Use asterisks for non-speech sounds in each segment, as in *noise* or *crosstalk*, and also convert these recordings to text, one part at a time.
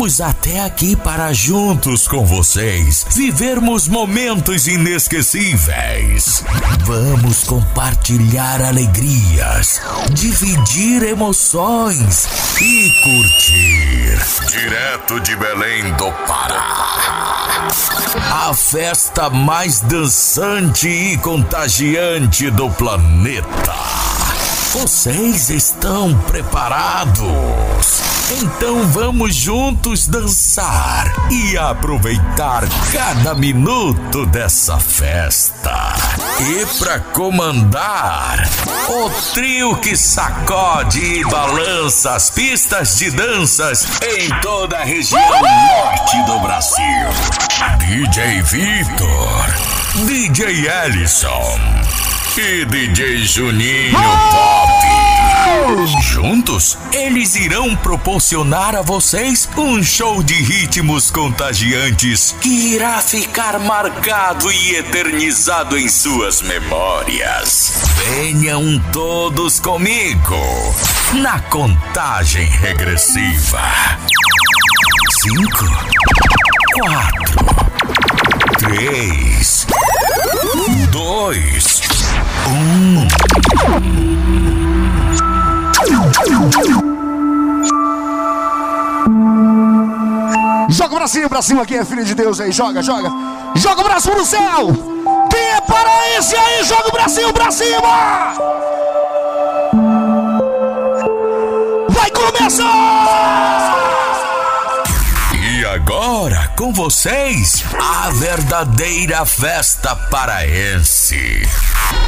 Viemos até aqui para juntos com vocês vivermos momentos inesquecíveis. Vamos compartilhar alegrias, dividir emoções e curtir. Direto de Belém do Pará. A festa mais dançante e contagiante do planeta. Vocês estão preparados? Então vamos juntos dançar e aproveitar cada minuto dessa festa. E para comandar, o trio que sacode e balança as pistas de danças em toda a região norte do Brasil. DJ Vitor, DJ Ellison e DJ Juninho Pop. Juntos, eles irão proporcionar a vocês um show de ritmos contagiantes que irá ficar marcado e eternizado em suas memórias. Venham todos comigo na contagem regressiva. Cinco, quatro, três, dois, um. Joga o bracinho pra cima, quem é filho de Deus aí, joga, joga. Joga o braço no céu. Quem é paraense aí, joga o bracinho pra cima. Vai começar! E agora, com vocês, a verdadeira festa paraense.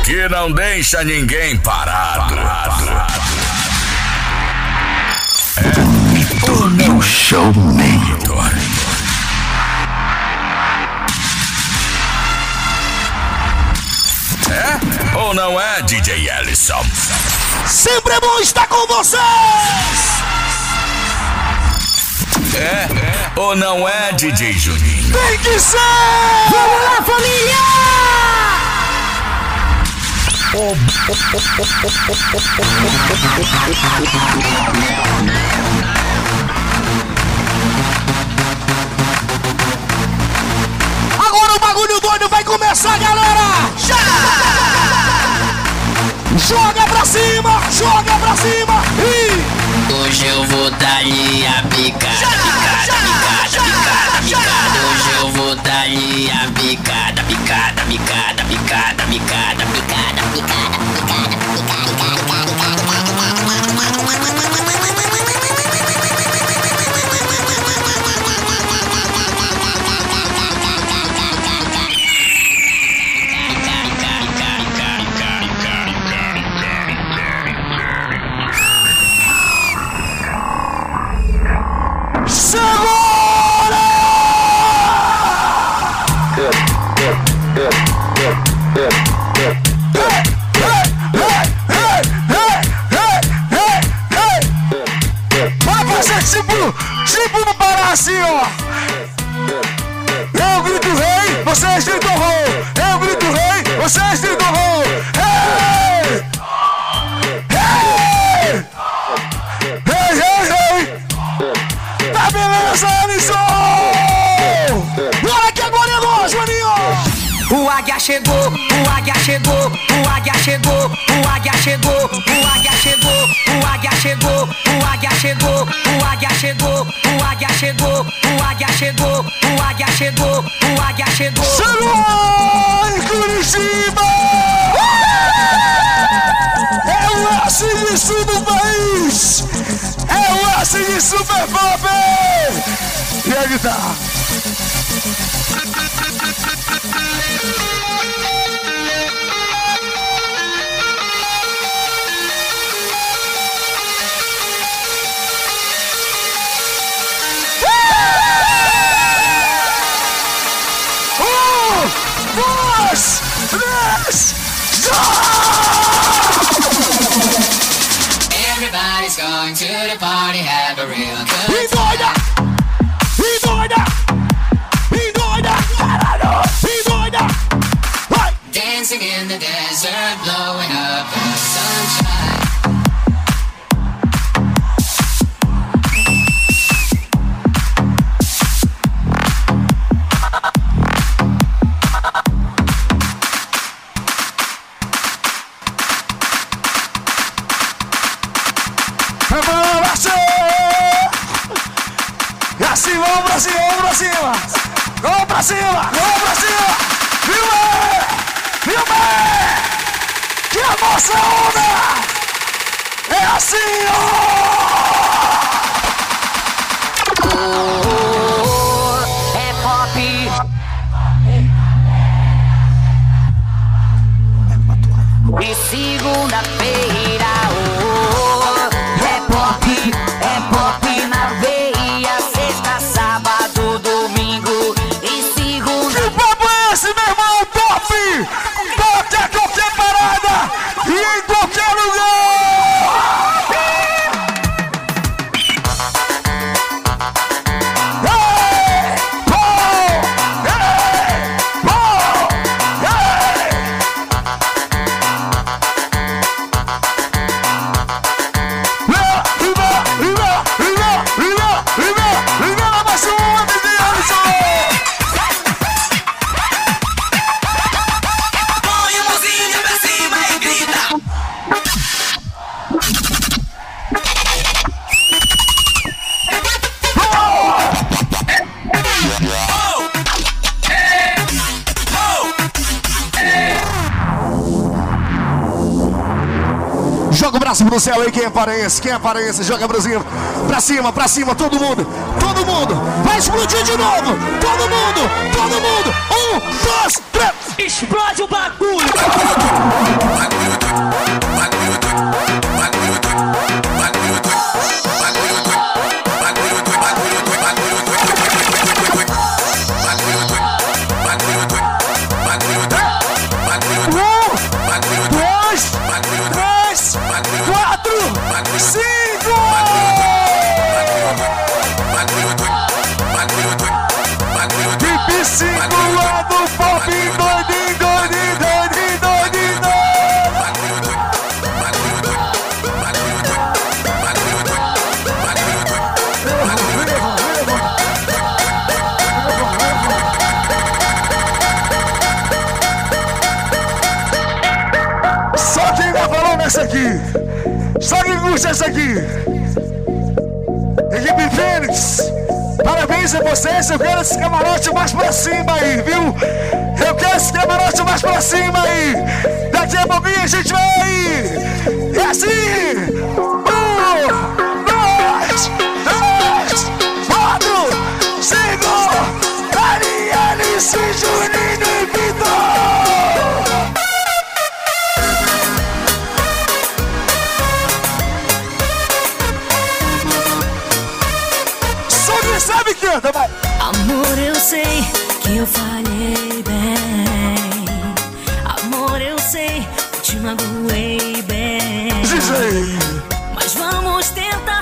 Que não deixa ninguém parado. parado. É o meu ou não é, DJ Ellison? Sempre é bom estar com vocês! É, é ou não é, DJ Juninho? Tem que ser! Vamos lá, família! Agora o bagulho doido vai começar, galera! Já! Joga pra cima, joga pra cima e... Hoje eu vou dar-lhe a picada, picada, picada, picada, picada. Hoje eu vou dar-lhe a picada, picada, picada, picada, picada, picada, picada, picada, Vai Come to the party, have a real good time. Right. Dancing in the desert, blowing up the sunshine. Braço pro céu aí, quem é paraense, quem é paraense, joga bracinho pra cima, pra cima, todo mundo, todo mundo, vai explodir de novo, todo mundo, todo mundo, um, dois, três, Explode o bagulho! Curte essa aqui. Equipe Fênix. Parabéns a vocês. Eu quero esse camarote mais pra cima aí, viu? Eu quero esse camarote mais pra cima aí. Daqui a pouquinho a gente vai. É assim. Um, dois, três, quatro, cinco. Ariane, Juninho canta, vai. Amor, eu sei que eu falhei bem. Amor, eu sei que te magoei bem. Mas vamos tentar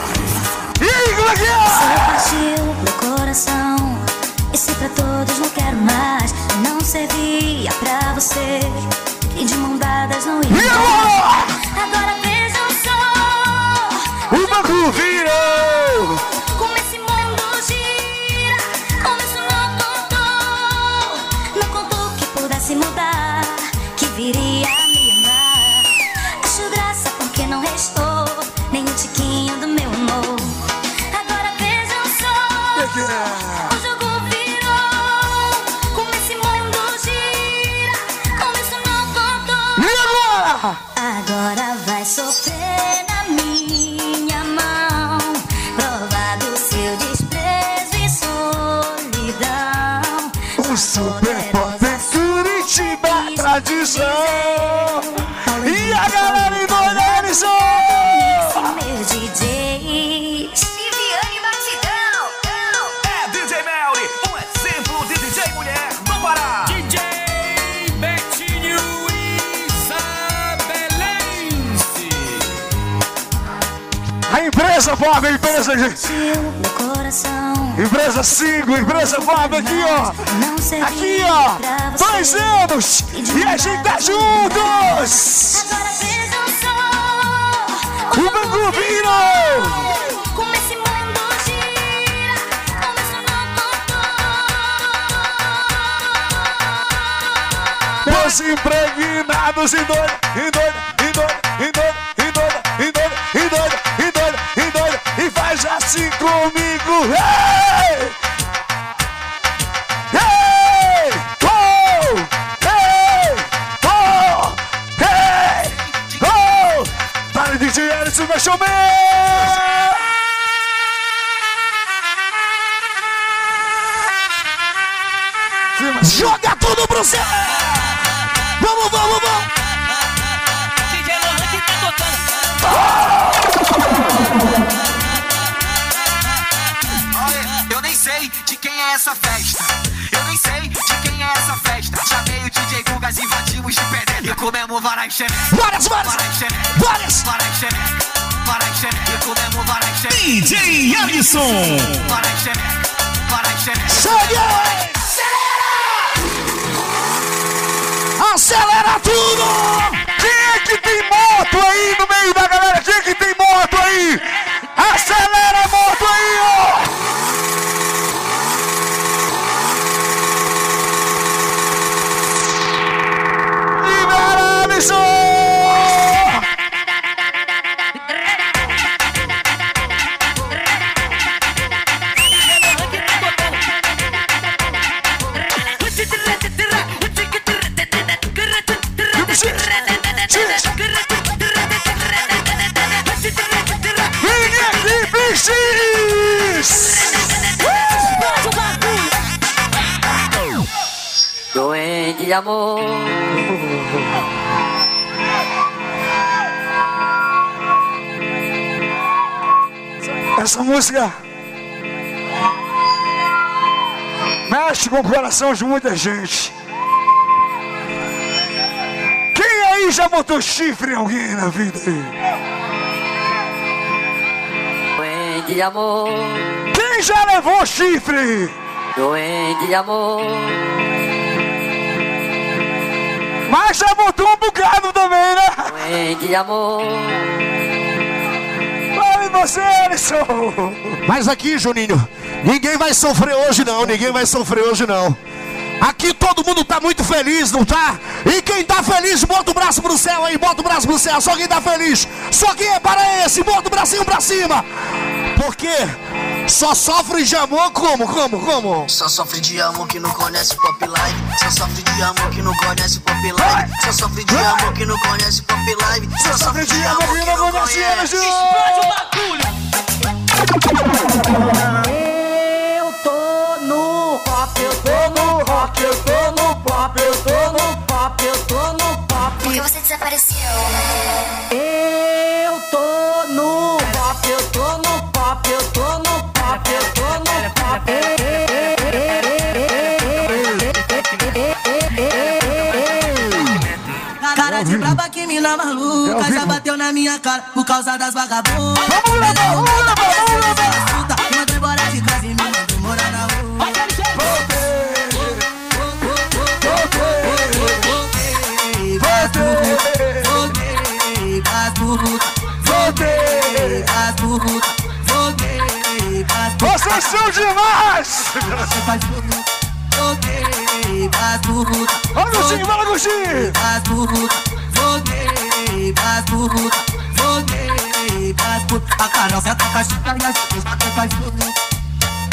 E aí, como é que é? partiu meu coração. E se pra todos não quero mais, não servia pra você. E de mão dadas não ia. E agora? Agora vejam só O banco virou. como esse mundo gira. Como isso não contou. Não contou que pudesse mudar. Que viria a me amar. Acho graça porque não restou E a galera em! Meus DJs. Viviane Batidão. É DJ Melly, um exemplo de DJ mulher Pará. DJ Betinho Isabelense. A empresa Bob, a empresa, gente. Meu coração. Empresa 5, empresa Bob aqui, ó. Aqui, ó. Dois anos. E a gente tá juntos. O não contou. Meus impregnados em doida, em doida, em doida, em doida, em doida, em doida, em doida, em doida, em doida. E faz assim comigo. Hey! Essa festa. Eu nem sei de quem é essa festa. Chamei o DJ Gugas, invadimos de pedreiro. E comemos varai xeneca. Várias, várias! Varai xeneca. Várias! Varai xeneca. Varai xeneca. E comemos varai xeneca. DJ Alisson. Varai xeneca. Varai xeneca. Segue! Acelera tudo! Quem é que tem moto aí no meio da galera? Quem é que tem moto aí? Acelera de amor. Essa música mexe com o coração de muita gente. Quem aí já botou chifre em alguém na vida? Doente de amor. Quem já levou chifre? Doente de amor. Mas já botou um bocado também, né? Doente de amor. Em você, Alisson! Mas aqui, Juninho, ninguém vai sofrer hoje não, ninguém vai sofrer hoje não. Aqui todo mundo tá muito feliz, não tá? E quem tá feliz, bota o braço pro céu aí, bota o braço pro céu. Só quem tá feliz, só quem é para esse, bota o bracinho pra cima. Porque só sofre de amor como, como, como? Só sofre de amor que não conhece pop live. Só sofre de amor que não conhece pop live. Só sofre de amor que não conhece pop live. Só sofre de amor que não conhece. Eu Braba que mina maluca Já bateu na minha cara por causa das vagabundas. Vamos levar, vamos levar, vamos levar! Me mandou embora de casa e me mandou morar na rua Voltei pras burrutas Voltei. Pras burrutas Voltei. Pras burrutas Vocês são demais! Voltei. Pras burrutas Olha o vai Agostinho! pras burrutas, Voltei pras putas, voltei pras putas. A Carol senta com a chica e as putas a chica.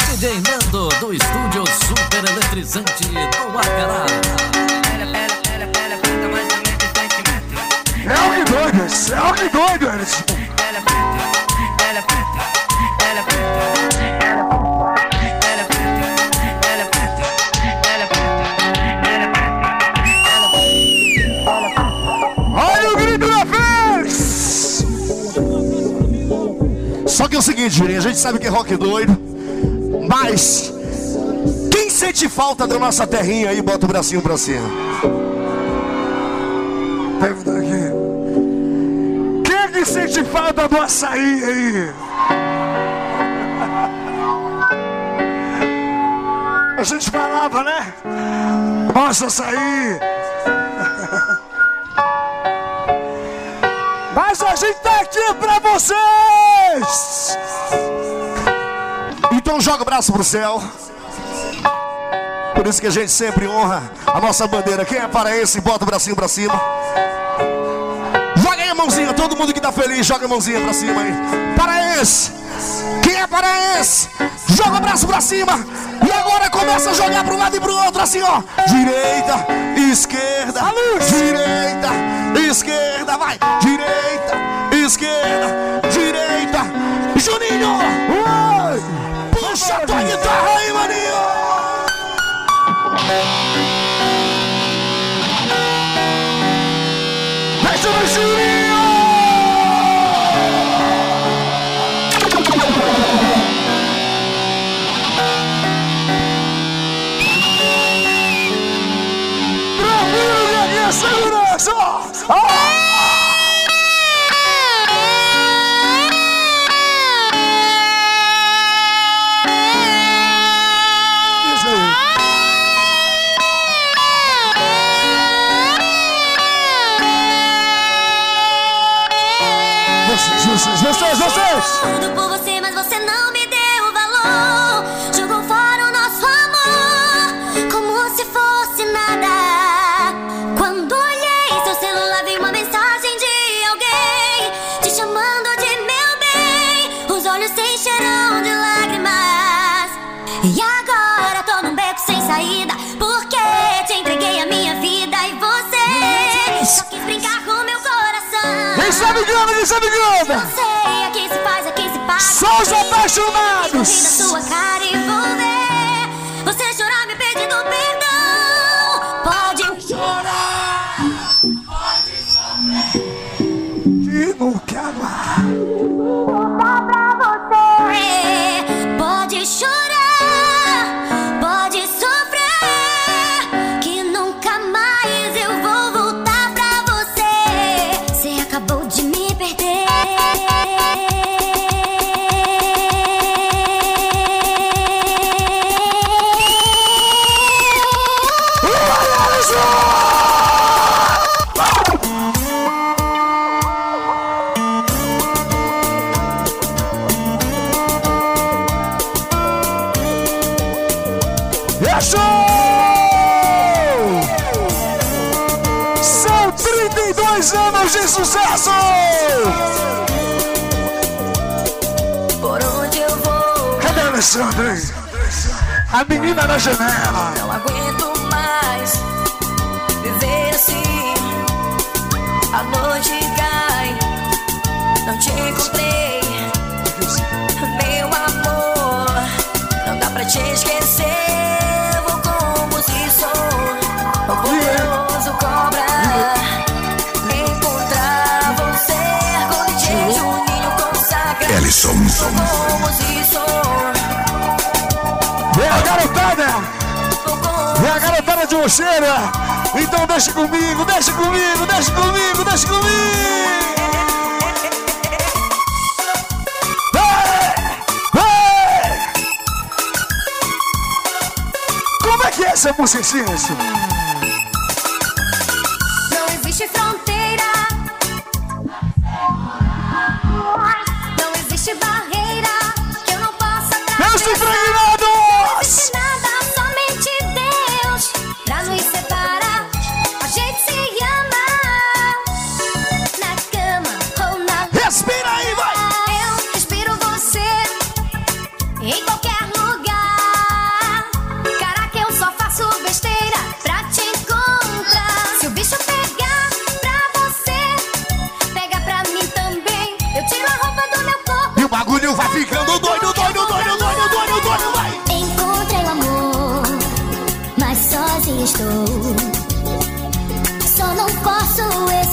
DJ Nando, do estúdio super eletrizante do Arcará. Pera, pera, pera, pera, conta mais. É o que doido, é o que doido, Ela Ela preta, ela preta, ela preta. Juninho, a gente sabe que é rock doido, mas quem sente falta da nossa terrinha aí, bota o bracinho pra cima. Aqui. Quem é que sente falta do açaí aí? A gente falava, né? Nossa, açaí. Mas a gente tá aqui pra vocês! Joga o braço pro céu. Por isso que a gente sempre honra a nossa bandeira. Quem é paraense, bota o bracinho pra cima. Joga aí a mãozinha, todo mundo que tá feliz, joga a mãozinha pra cima aí. Paraense! Quem é paraense? Joga o braço pra cima. E agora começa a jogar pro lado e pro outro, assim ó. Direita, esquerda, direita, esquerda, vai. Direita, esquerda, direita. Juninho! Oi! Puxa a tua guitarra aí, maninho! Deixa no Juninho! Tranquilo, minha segurança! Ah! Não sei a quem se faz, a quem se paga. Só os apaixonados. eu da sua cara e vou ver você chorar 32 anos de sucesso! Por onde eu vou, Cadê a Alexandre? A menina na janela. não aguento mais viver assim. A noite cai, não te encontrei, meu amor. Não dá pra te esquecer. Vou como se sou o poderoso se sou. Vem a garotada! Vem a garotada de Oxeira! Então deixa comigo, deixa comigo, deixa comigo, deixa comigo! Ei! Ei! Como é que é essa música, gente? Não existe fronteira.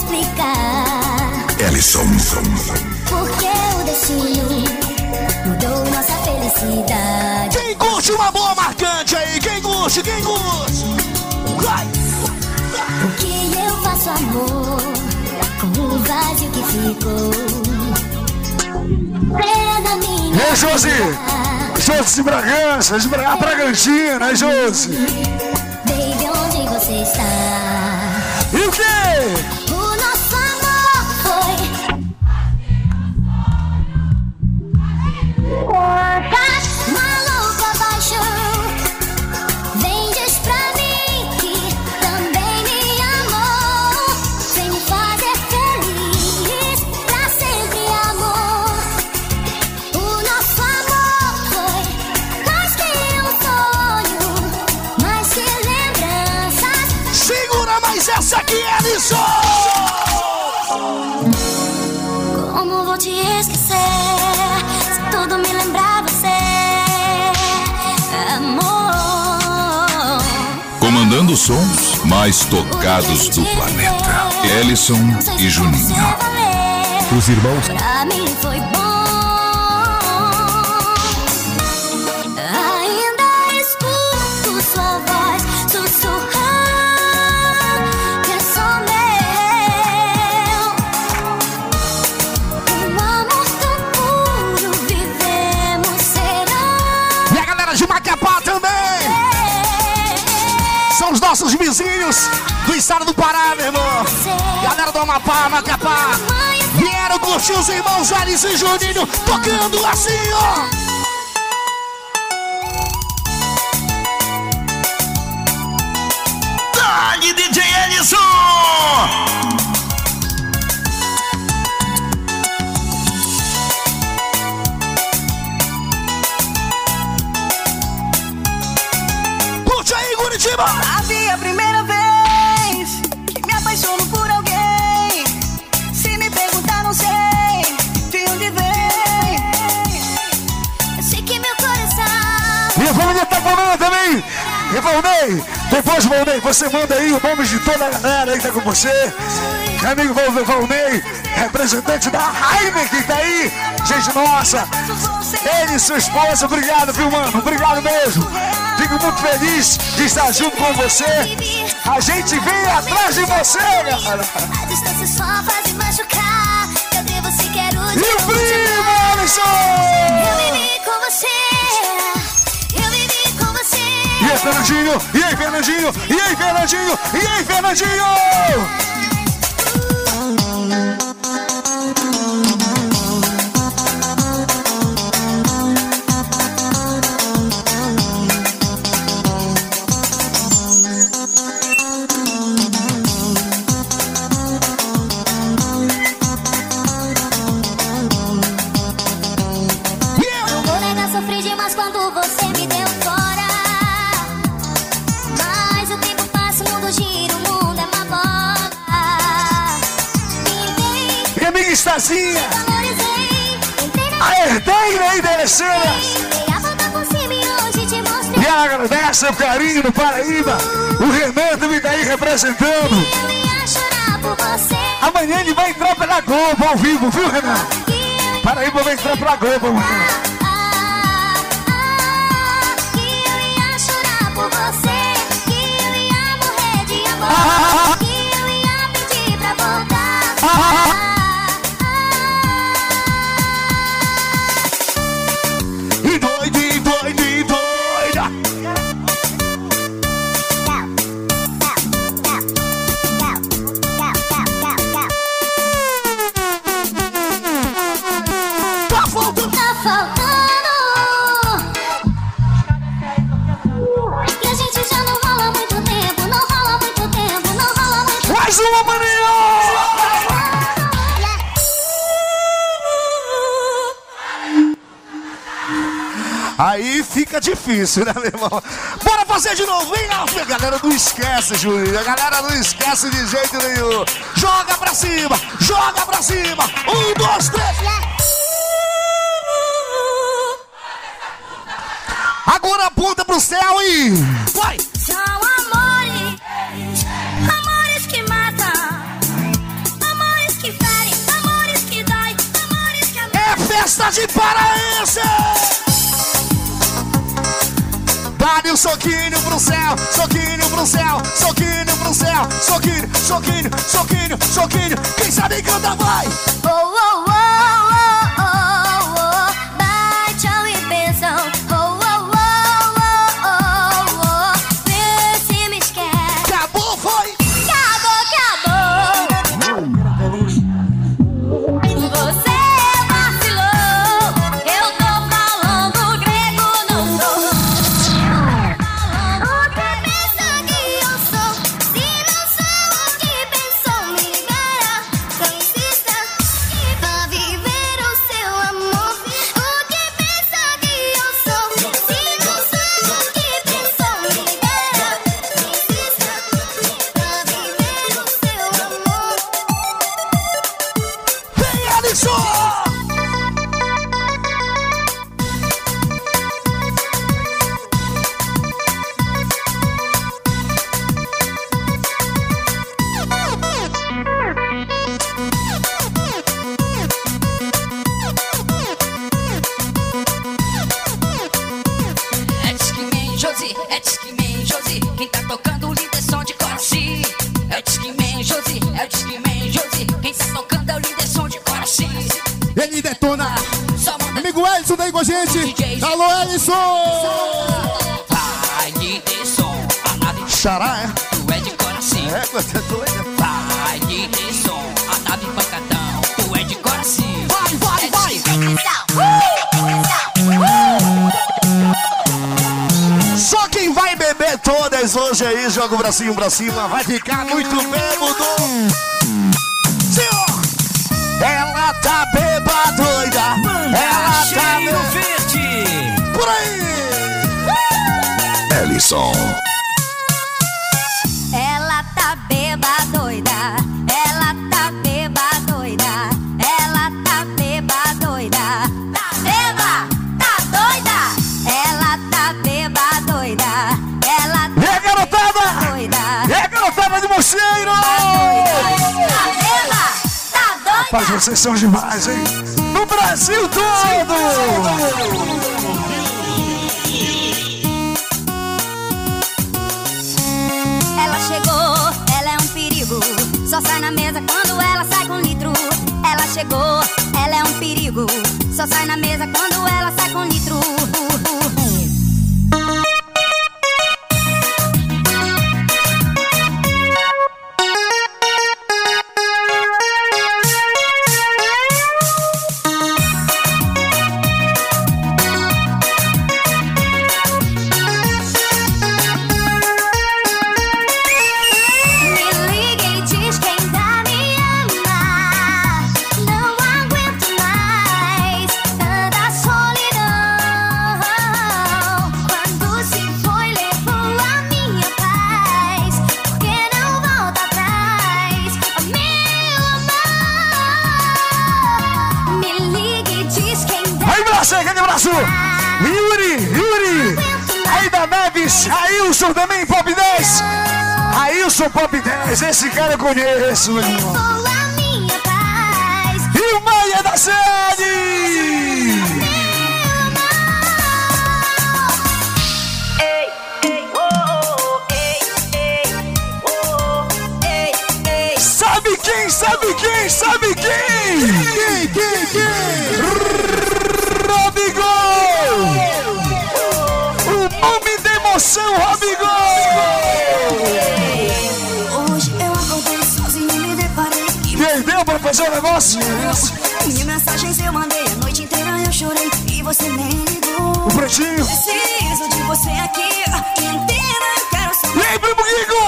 Explicar Ellison. porque o destino mudou nossa felicidade. Quem curte uma boa marcante aí? Quem curte? Quem curte? Vai! O que eu faço, amor, com o vazio que ficou? Da minha Ei, Josi! Josi de Bragança, de Bra... Bragantina, Josi? Baby, onde você está? E o quê? Os sons mais tocados do planeta. Ellison e Juninho. Os irmãos. Nossos vizinhos do estado do Pará, meu irmão! Galera do Amapá, Macapá! Vieram curtir os irmãos Alice e Juninho tocando assim, ó! Dali, DJ Ellison! E Valnei, depois Valnei, você manda aí o nome de toda a galera aí que tá com você. Amigo Val- Valnei, representante da Heineken que tá aí. Gente, nossa. Ele e sua esposa, obrigado, viu, mano? Obrigado mesmo. Fico muito feliz de estar junto com você. A gente vem atrás de você, galera. A distância só faz me machucar. Cadê você? Quero te E o primo, Eu Alisson! vivi com você. E aí, Fernandinho? E aí, Fernandinho? E aí, Fernandinho? E aí, Fernandinho? Entrei na a herdeira aí cima e agradece o carinho do Paraíba. O Renan também tá aí representando. Amanhã ele vai entrar pela Globo ao vivo, viu, Renan? Paraíba vai entrar pela Globo amanhã. Que eu ia Aí fica difícil, né, meu irmão? Bora fazer de novo, vem lá, a galera não esquece, Juninho. A galera não esquece de jeito nenhum. Joga pra cima, joga pra cima. Um, dois, três. Agora aponta pro céu e. Vai! São amores, amores que matam, amores que ferem, amores que dói, amores que É festa de paraense! Dá-lhe um soquinho pro céu, soquinho pro céu, soquinho pro céu, soquinho, soquinho, soquinho, soquinho. Quem sabe canta vai! Oh, oh, oh, beber todas hoje aí, joga o bracinho pra cima, vai ficar muito bêbado. Senhor! Ela tá beba doida, ela tá beba... verde. Por aí! Ellison. Rapaz, vocês são demais, hein? No Brasil todo! Ela chegou, ela é um perigo. Só sai na mesa quando ela sai com litro. Ela chegou, ela é um perigo. Só sai na mesa quando ela sai com litro. Ailson também, Pop 10! Ailson Pop 10, esse cara eu conheço, meu irmão. minha paz. E o Maia da Sede! Sabe quem? Sabe quem? Sabe quem? Quem? Quem? Quem? Robigol! Emoção, Robigol! Hoje eu acordei sozinho e me deparei Perdeu pra fazer o negócio? Mil mensagens eu mandei a noite inteira eu chorei e você nem ligou. O pretinho. Preciso de você aqui inteira, eu quero E aí, primo Guigo?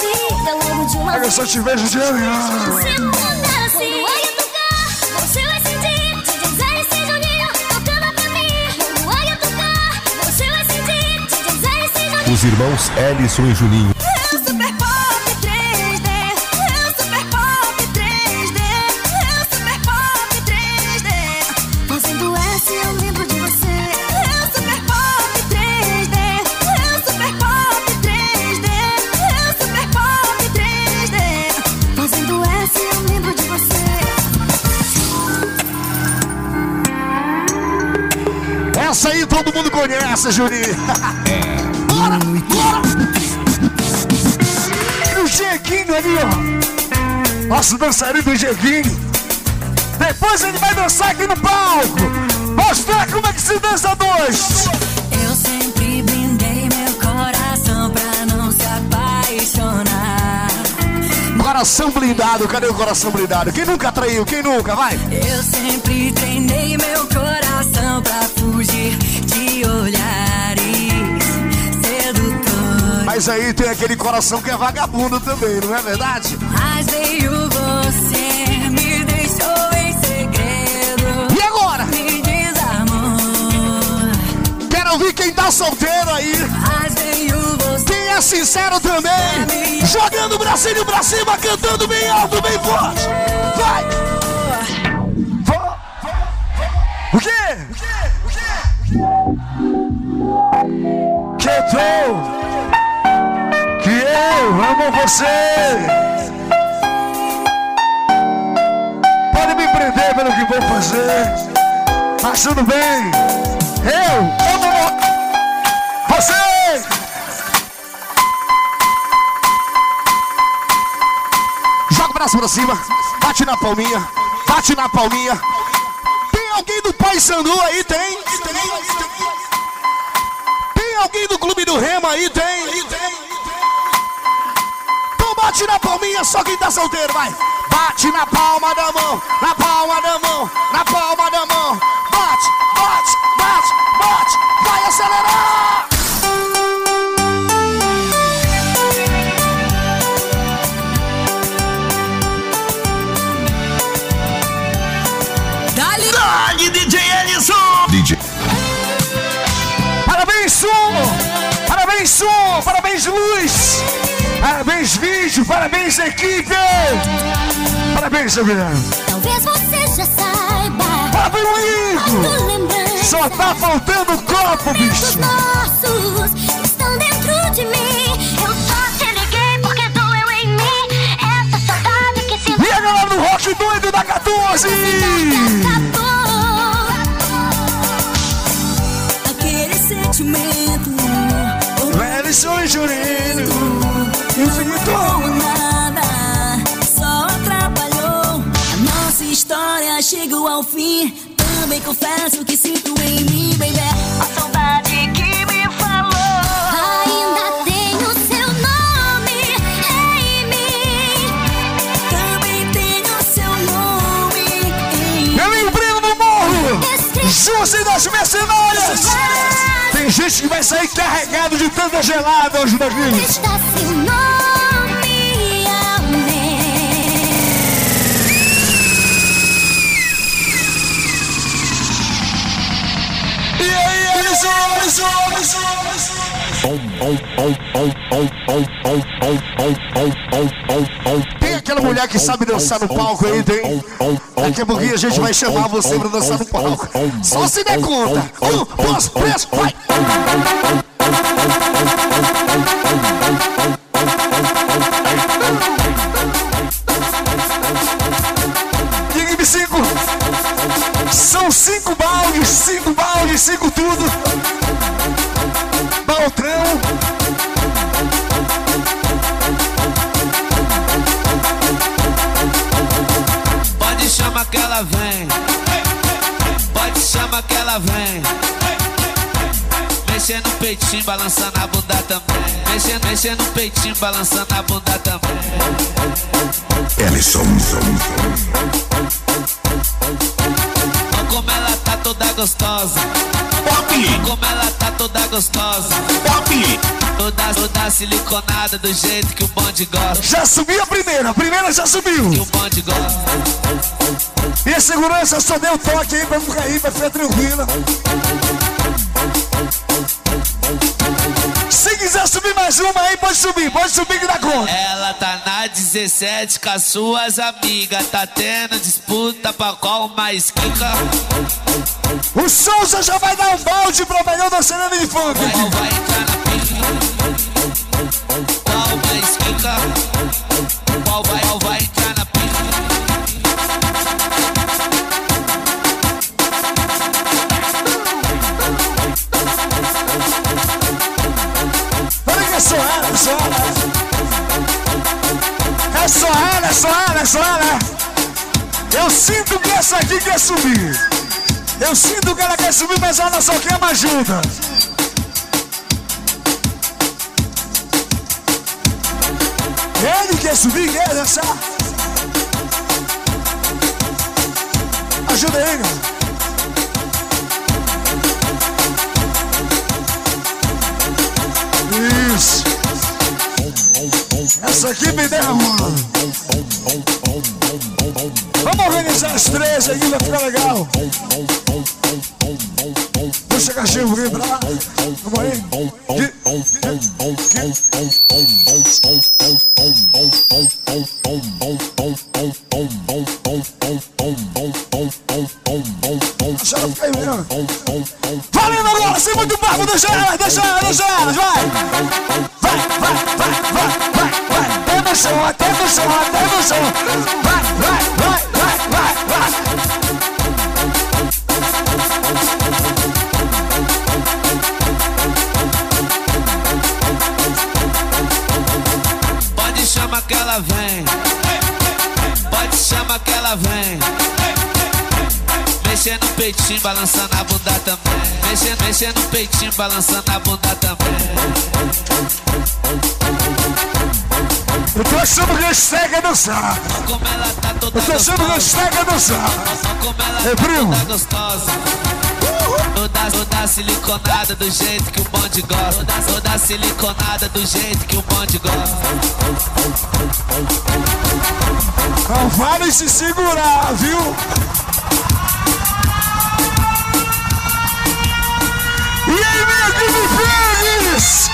Diga logo de uma Eu só te vejo de amanhã. Os irmãos Ellison e Juninho. É o Super Pop 3D, é o Super Pop 3D, é o Super Pop 3D. Fazendo S eu lembro de você. É o Super Pop 3D, é o Super Pop 3D, é o Super Pop 3D. Fazendo S eu lembro de você. todo mundo conhece, Juninho. bora, *laughs* Ali, ó. Nosso dançarino do Jequinho. Depois ele vai dançar aqui no palco. Mostrar como é que se dança dois. Eu sempre brindei meu coração pra não se apaixonar. Coração blindado, cadê o coração blindado? Quem nunca traiu? Quem nunca? Vai! Eu sempre treinei meu coração pra fugir de sedutores. Mas aí tem aquele coração que é vagabundo também, não é verdade? Mas veio você, me deixou em segredo. E agora? Me diz amor. Quero ouvir quem tá solteiro aí. Mas veio você. Quem é sincero também. Jogando o bracinho pra cima, cantando bem alto, bem forte. Vai! O quê? Que eu Que eu amo você. Pode me prender pelo que vou fazer. Mas tudo bem. Eu amo você. Joga o braço pra cima, bate na palminha, bate na palminha. Tem alguém do Pai Sandu aí? Tem? Tem alguém do Clube do Remo aí? Tem? Então bate na palminha, só quem tá solteiro, vai. Bate na palma da mão, na palma da mão, na palma da mão. Bate, bate, bate, bate, vai acelerar. Dali! Dali, DJ Ellison! DJ. Parabéns, som! Parabéns, som! Parabéns, luz! Parabéns, vídeo! Parabéns, equipe! Parabéns, Juliano! Talvez você já saiba. Só tá faltando copo, momentos bicho! nossos que estão dentro de mim. Eu só te liguei porque doeu em mim. Essa saudade que sinto. E a galera do Rock Doido da 14! Aquele sentimento. Juninho! Infinito! nada, só atrapalhou. A nossa história chegou ao fim. Também confesso que sinto em mim, baby. A saudade que me falou. Ainda tenho seu nome em mim. Também tenho seu nome em Meu lembrino do morro! Jusce das mercenárias! Gente que vai sair carregado de tanta gelada hoje daqui! Está seu nome, amém. E aí, Ellison, Ellison, Ellison, Ellison! Tem aquela mulher que sabe dançar no palco aí, tem? Daqui a pouquinho a gente vai chamar você pra dançar no palco. Só se der conta. Um, dois, três, vai! Equipe 5! São cinco baldes, cinco baldes, cinco tudo! Baltrão! Que ela vem. Pode chamar que ela vem. Mexendo no peitinho, balançando a bunda também. Mexendo, mexendo no peitinho, balançando a bunda também. Ellison. Como ela tá toda gostosa. Olha como ela tá toda gostosa. Toda, toda siliconada do jeito que o bonde gosta. Já subiu a primeira, a primeira já subiu! Que o bonde gosta. E a segurança só deu toque aí pra não cair, pra ficar tranquila. Se quiser subir mais uma aí, pode subir, pode subir que dá conta. Ela tá na 17 com as suas amigas. Tá tendo disputa pra qual mais quica. O Souza já vai dar um balde pro melhor dançarino de funk. Qual vai entrar na pica? Qual mais quica? Qual vai, qual vai é só ela. É só ela, é só ela, é. Eu sinto que essa aqui quer subir. Eu sinto que ela quer subir, mas ela só quer uma ajuda. Ele quer subir, quer dançar. Ajuda aí, cara. Isso. Essa aqui me derrama. Vamos organizar as três aí, vai ficar legal. Puxa cachimbo aqui pra lá. Vamos aí. Deixa. Valendo agora, sem muito papo, deixa ela, deixa ela, deixa ela, vai, no chão, até no chão! Vai, vai, vai, vai, vai, vai! Pode chamar que ela vem. Pode chamar que ela vem. Mexendo no peitinho, balançando a bunda também. Mexendo, mexendo no peitinho, balançando a bunda também. Tô achando que esse é dançar. Eu tô achando que esse é dançar. É, primo. Toda, toda siliconada do jeito que o bonde gosta. Toda, toda siliconada do jeito que o bonde gosta. Não vale se segurar, viu? E aí, minha equipe Fênix!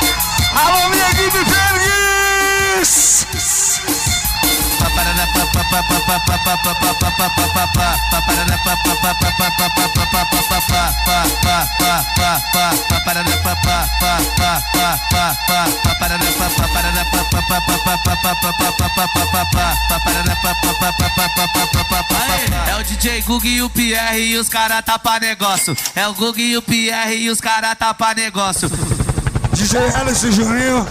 Alô, minha equipe Fênix! É o DJ Gug e o Pierre e os cara tá pra negócio. É o Gug e o Pierre e os cara tá pra negócio. DJ Alice Juninho,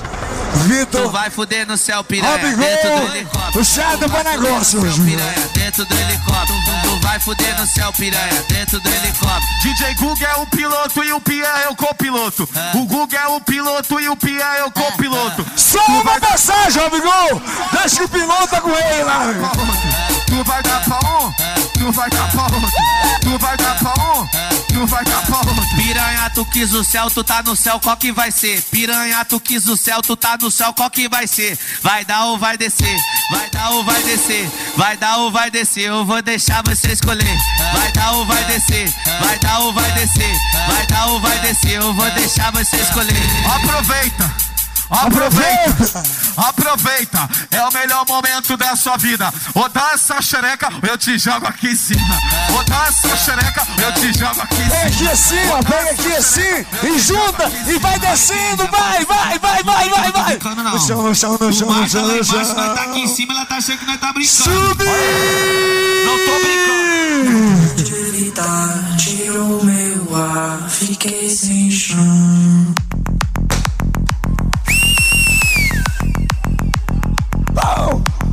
Tu Vitor, vai fuder no céu, piranha, Robin dentro do Gol, helicóptero. puxado pra negócios. Piranha, dentro do helicóptero. Tu vai fuder no céu, piranha, dentro do helicóptero. DJ Gug é o piloto e o Pia é o copiloto. O Gug é o piloto e o Pia é o copiloto. Só uma passagem, Robigol! Deixa que o piloto com ele lá. Tu vai dar pra um, tu vai dar pra outro. Tu vai dar pra um, vai dar pra outro. Piranha, tu quis o céu, tu tá no céu, qual que vai ser? Piranha, tu quis o céu, tu tá no céu, qual que vai ser? Vai dar ou vai descer? Vai dar ou vai descer? Vai dar ou vai descer? Eu vou deixar você escolher. Vai dar ou vai descer? Vai dar ou vai descer? Vai dar ou vai descer? Eu vou deixar você escolher. Aproveita. Aproveita, *laughs* aproveita, é o melhor momento da sua vida. Ou dá essa xereca, eu te jogo aqui em cima. Ou dá essa xereca, eu te jogo aqui em Pega cima. aqui assim, ó, pega aqui assim, e junta, e vai descendo, vai, vai, vai, vai, vai, vai. No chão, no chão, no chão, no chão, no chão. tá aqui em cima, ela tá achando que nós tá brincando. Subir! Não tô brincando. De tirou meu ar, fiquei sem chão. Bom.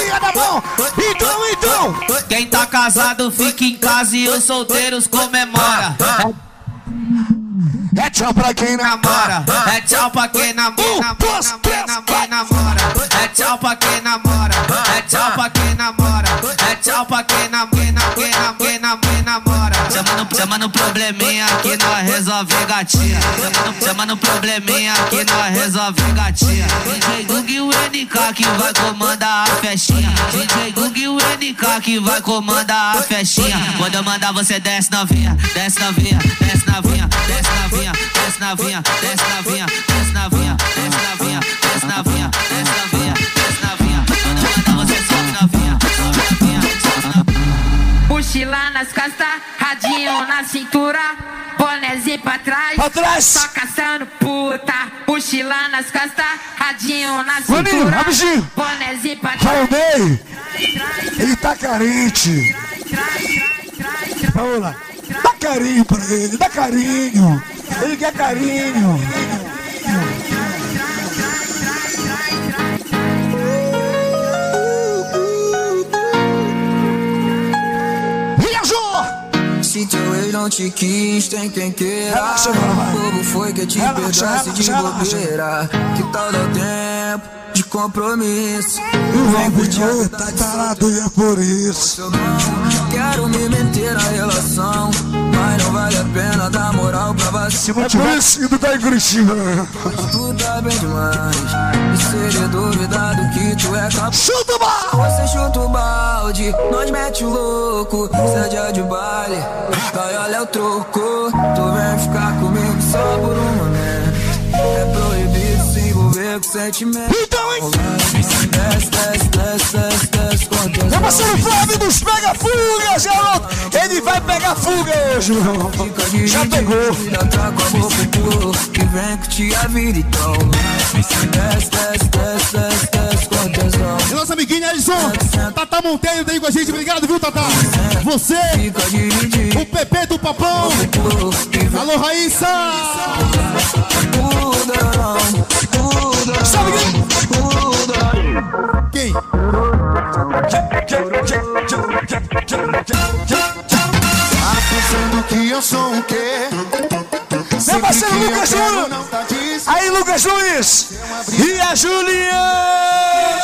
Palminha na mão. Então, então. Quem tá casado fica em casa e os solteiros comemora. É tchau pra quem namora. É tchau pra quem namora. namora, namora, namora. É tchau pra quem namora. É tchau pra quem namora. É tchau pra quem namora. Quem namora, quem namora. Chama no, chama no probleminha que nós resolve gatinha. Chama no probleminha que nós resolve gatinha. DJ Gug e o NK que vai comandar a festinha. DJ Gug e o NK que vai comandar a festinha. Quando eu mandar você desce novinha, desce novinha, desce novinha, desce novinha, desce novinha, desce novinha, desce novinha, desce novinha, desce novinha, desce novinha, Mochila nas costas, radinho na cintura, bonezinho pra trás, Pra trás. só caçando puta. Mochila nas costas, radinho na Maninho, cintura, rapidinho. bonezinho pra trás. Raulney, ele tá carente. Lá. Dá carinho pra ele, dá carinho. Ele quer carinho. Se teu ex não te quis, tem quem queira. Relaxa, vai. Bobo foi que te Relaxa, de bobeira. Que tal dar tempo de compromisso? E vem curtir, tá parado e é por isso. Eu quero me meter na relação, mas não vale a pena dar moral pra você. É por isso que tu tá em Curitiba. Tu tá bem demais. E seria duvidado que tu é capaz. Chuta o balde! Você chuta o balde, nós mete o louco. Cê é dia de baile, vai olha o troco. Tu vem ficar comigo só por um momento. É proibido se envolver com sentimento. Então, hein? Desce, desce, desce, desce, desce. Meu parceiro Flávio dos Pega Fugas, garoto! Ele vai pegar fuga hoje, meu irmão. Já pegou. Já tá com a boca pro que vem curtir a vida então. Desce, desce, desce, desce, desce. E nossa amiguinha Edson, Tata Monteiro tá aí com a gente, obrigado, viu, Tata? Você, o Pepe do Papão, alô Raíssa! Sabe quem? Tá pensando que eu sou o quê? Meu parceiro Lucas Júnior! tá Aí, Lucas Nunes! E a Juliana!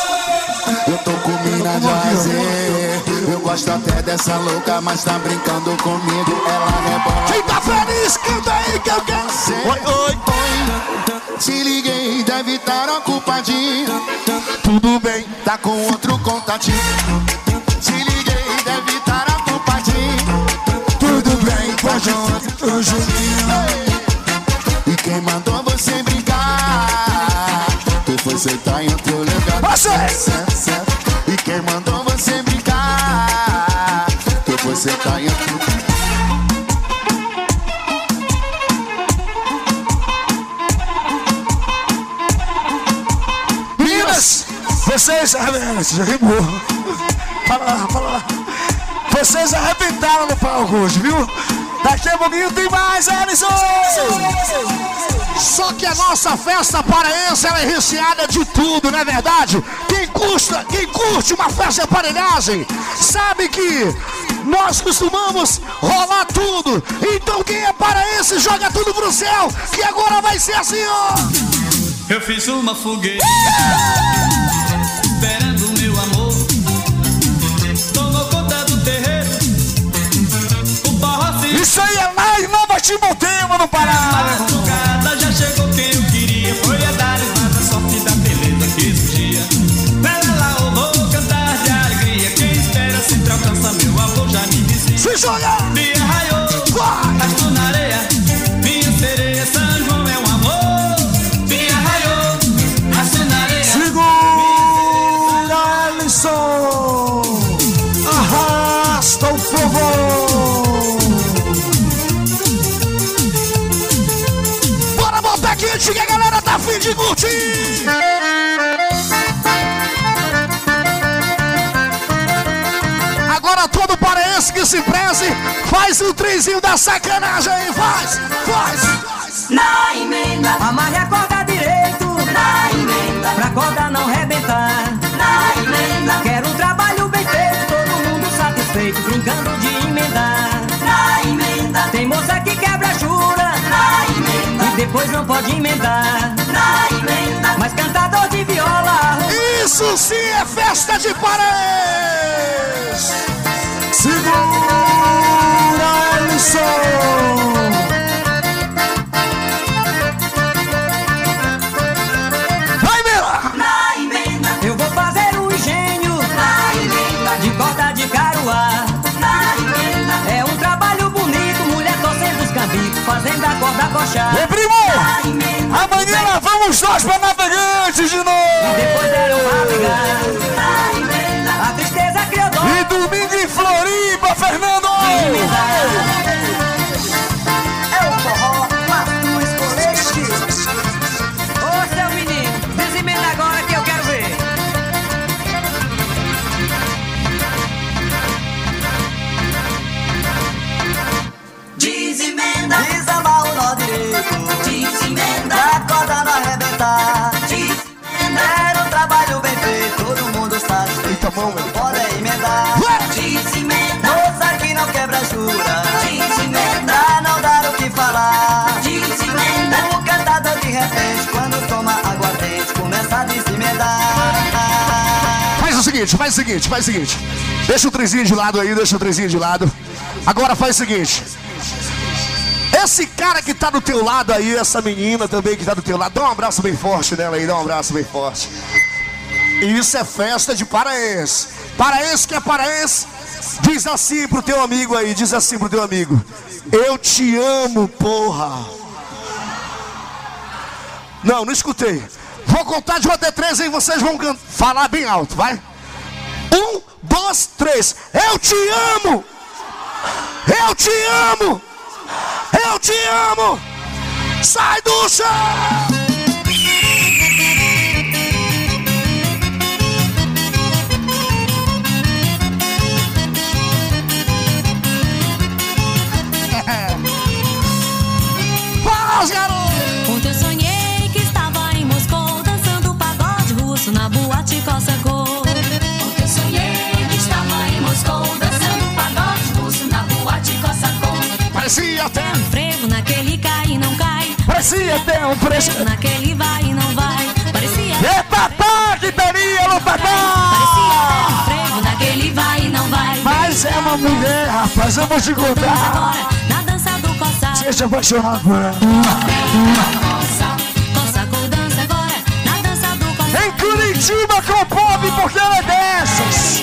Eu tô com mina de azer. Eu gosto até dessa louca, mas tá brincando comigo. Ela rebola. Quem tá feliz, canta aí que eu quero ser! Oi, oi, oi. Se liguei, deve estar ocupadinho. Tudo bem, Tá com outro contatinho. Se liguei, deve estar ocupadinho. tudo bem, pode ir, Julinho. Foi sentar em outro lugar. Você! Certo, certo. E quem mandou você brincar? Tu foi sentar em outro lugar. Meninas, vocês arrebentaram. Fala lá, fala lá. Vocês arrebentaram no palco hoje, viu? Daqui a pouquinho tem mais, Alisson! Só que a nossa festa paraense ela é recheada de tudo, não é verdade? Quem custa, quem curte uma festa de aparelhagem, sabe que nós costumamos rolar tudo. Então quem é paraense joga tudo pro céu, que agora vai ser assim, ó! Eu fiz uma fogueira Esperando meu amor Tomou conta do terreiro O se Isso aí é em Nova Timotema, no Pará! Se joga! Me arraiou na areia Minha sereia São João é um amor Me arraiou Arrastou na areia Segura, Alisson! Arrasta o fogo! Bora botar quente que a galera tá afim de curtir! Paraense que se preze, faz o trizinho da sacanagem aí, faz, faz. Na emenda, amarre a corda direito. Na emenda, pra corda não rebentar. Na emenda, quero um trabalho bem feito, todo mundo satisfeito, brincando de emendar. Na emenda, tem moça que quebra jura. Na emenda, e depois não pode emendar. Na emenda, mas cantador de viola. Isso sim é festa de paraense. Segura, Alisson. Vai, emenda, eu vou fazer um engenho. De corda de caruá. É um trabalho bonito, mulher torcendo os cambicos, fazendo a corda coxar. Ô, primo! Amanhã vamos nós pra navegantes de novo! Satisfeito. Pode emendar. Desemenda, moça que não quebra jura. Desemenda, pra não dar o que falar. Desemenda, o cantador de repente, quando toma aguardente, começa a desemendar. Faz o seguinte, faz o seguinte, faz o seguinte. Deixa o trezinho de lado aí, deixa o trezinho de lado. Agora faz o seguinte. Esse cara que tá do teu lado aí, essa menina também que tá do teu lado, dá um abraço bem forte nela aí, dá um abraço bem forte. Isso é festa de paraense. Paraense que é paraense, diz assim pro teu amigo aí, diz assim pro teu amigo. Eu te amo, porra. Não, não escutei. Vou contar de um até três e vocês vão falar bem alto, vai? Um, dois, três. Eu te amo! Eu te amo! Eu te amo! Sai do chão! Na boate Cossacô. Ontem eu sonhei que estava em Moscou dançando pagode russo na boate Cossacô. Parecia até um frevo naquele cai e não cai. Parecia até um frevo naquele vai e não vai. Parecia É papá que teria no Parecia até um frevo naquele vai e não vai. Mas é uma mulher, rapaz, eu vou te contar. Agora na dança do Cossacô. Deixa eu apaixonar por ela. Curitiba com o pop, porque ela é dessas.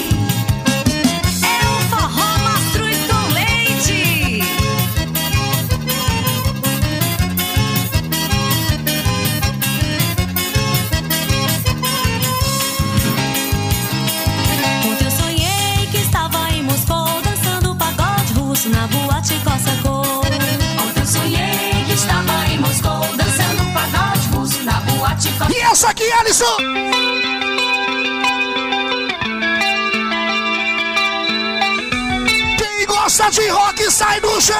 É o forró mastruz com leite. Ontem eu sonhei que estava em Moscou dançando pagode russo na boate Cossacô. Ontem eu sonhei que estava em Moscou dançando pagode russo na boate Cossacô. E essa aqui, Alisson? Gosta de rock sai do chão.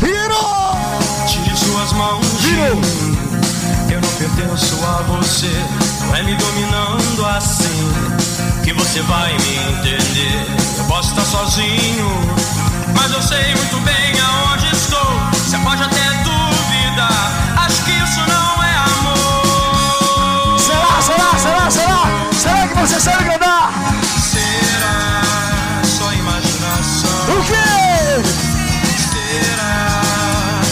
Virou! Tire suas mãos mim. Eu não pertenço a você. Não é me dominando assim que você vai me entender. Eu posso estar sozinho, mas eu sei muito bem aonde estou. Você pode até você sabe cantar? Será só imaginação? O quê? Será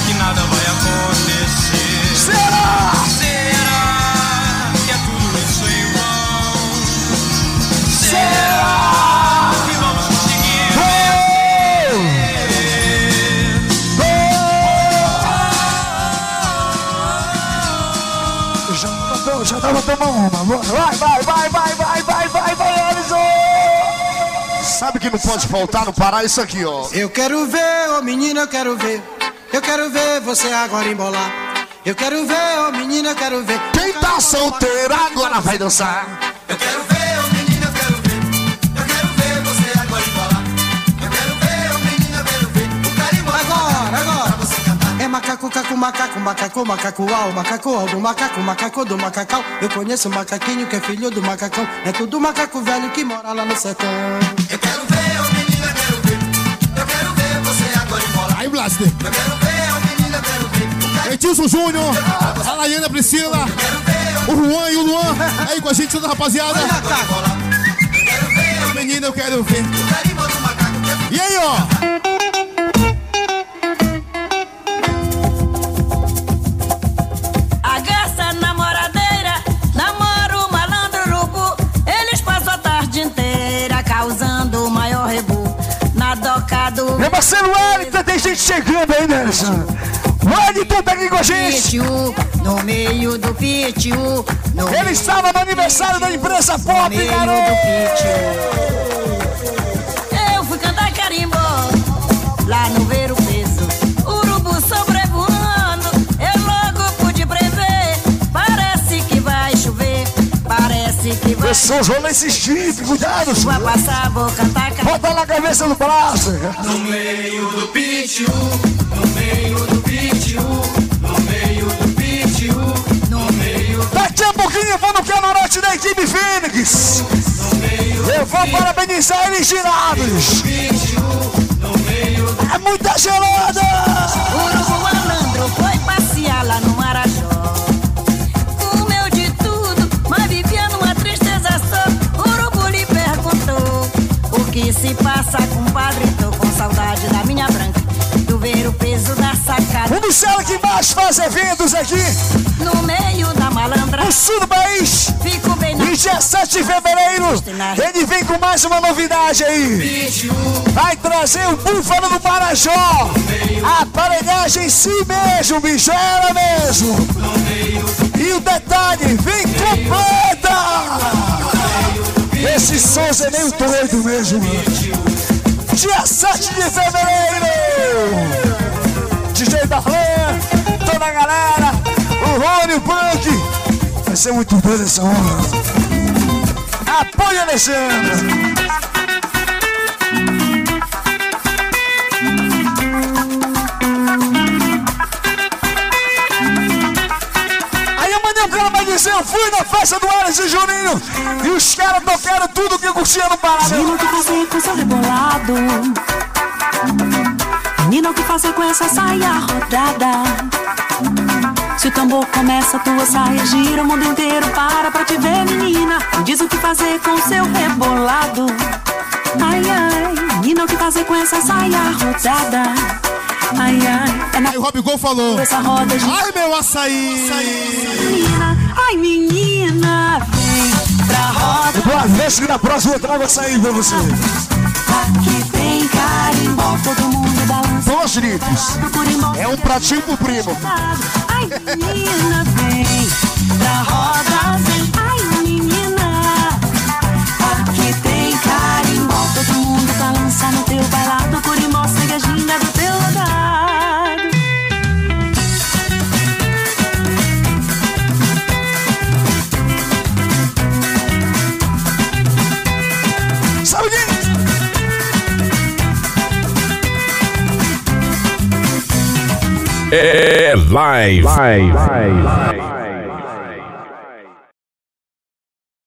que nada vai acontecer? Será? Será que é tudo isso em vão? Será que vamos conseguir Já tava, já tava tomando uma. Vai, vai, vai, vai, vai! Sabe que não pode faltar no Pará isso aqui, ó. Eu quero ver, ô menina, eu quero ver. Eu quero ver você agora embolar. Eu quero ver, ô menina, eu quero ver. Quem tá solteiro agora vai dançar. Eu quero ver, ô menina, eu quero ver. Eu quero ver você agora embolar. Eu quero ver, ô menina, eu quero ver. O carimbo agora, agora. Pra você cantar. É macaco, caco, macaco, macaco, macaco, au, macaco, au do macaco, macaco do macacão. Eu conheço um macaquinho que é filho do macacão. É tudo macaco velho que mora lá no sertão. Blaster. Eu quero ver, menina, eu quero ver. Edilson Júnior, a Laiana Priscila, o Juan e o Luan, aí com a gente, toda a rapaziada. Menina, eu quero ver. E aí, ó? A garça namoradeira namora o malandro urubu. Eles passam a tarde inteira causando o maior rebu. Na doca do. Meu parceiro Wellington, gente chegando aí, Nelson. Wellington tá aqui com a gente. No meio do pitiu. Ele estava no aniversário da empresa Pop, meio garoto. Pessoas vão nesse chip, cuidado. Passar, vou cantar carimbó. Bota na cabeça do braço. No meio do pitiu, no meio do pitiu, no meio do pitiu, no meio Daqui a pouquinho eu vou no camarote da equipe Fênix. Eu vou parabenizar eles girados. É muita gelada. Urubu se passa, compadre. Tô com saudade da minha branca. Do ver o peso da sacada. Dos caras que mais faz eventos aqui No meio da malandra. no sul do país. Fico bem na E dia 7 de fevereiro, ele vem com mais uma novidade aí. Vai trazer o Búfalo do Marajó. A aparelhagem em si mesmo, bicho, era mesmo. E o detalhe, vem completa. Souza é meio doido mesmo. Dia 7 de fevereiro. DJ Darlan, toda a galera, o Rony, o Punk. Vai ser muito doido essa hora. Apoio, Alexandre. Dizer, eu fui na festa do Alex e Juninho e os caras tocaram tudo que curtia no Pará. Menina, o que fazer com seu rebolado? Menina, o que fazer com essa saia rodada? Se o tambor começa, tua saia gira o mundo inteiro para pra te ver, menina. Me diz o que fazer com seu rebolado. Ai, ai, menina, o que fazer com essa saia rodada? Ai, ai, é na Aí o Rob Gol falou. essa roda de Ai, meu açaí. menina. Ai, menina, vem pra roda. Vez que na próxima eu trago essa aí pra você. Aqui tem carimbó, todo mundo balança. Dois litros. É um pratinho pro primo. Ai, menina, vem pra roda, É live. live. live.